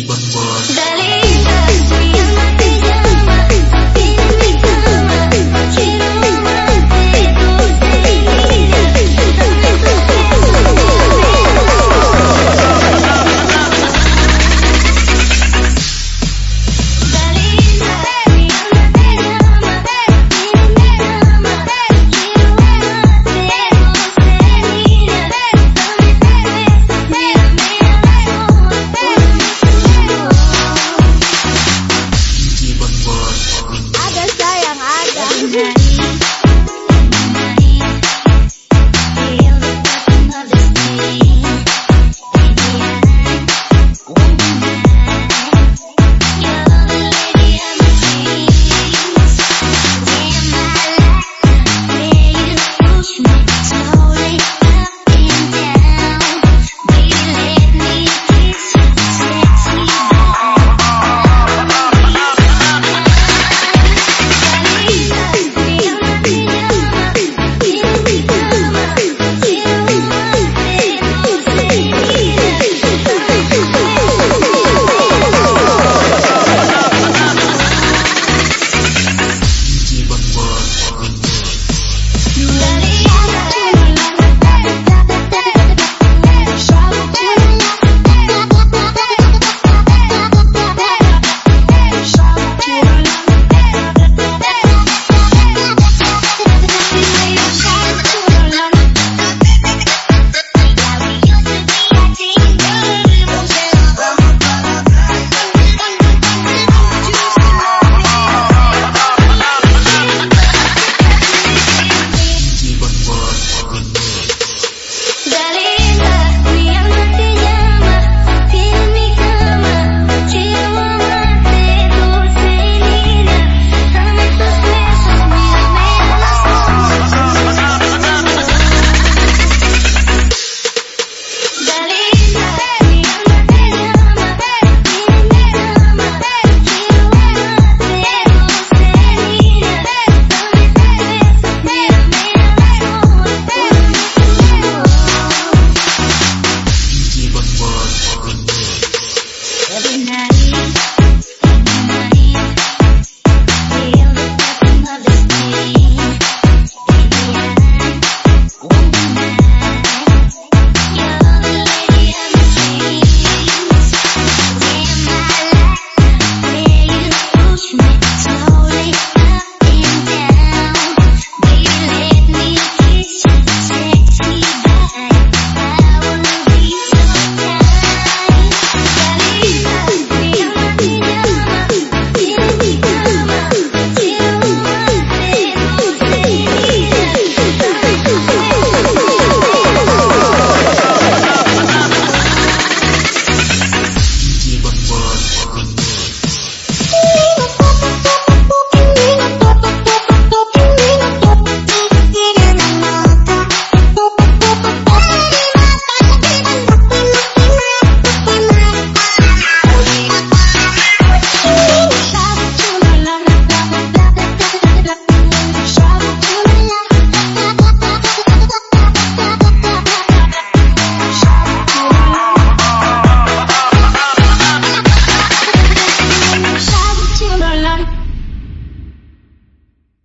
bos. Dale I need.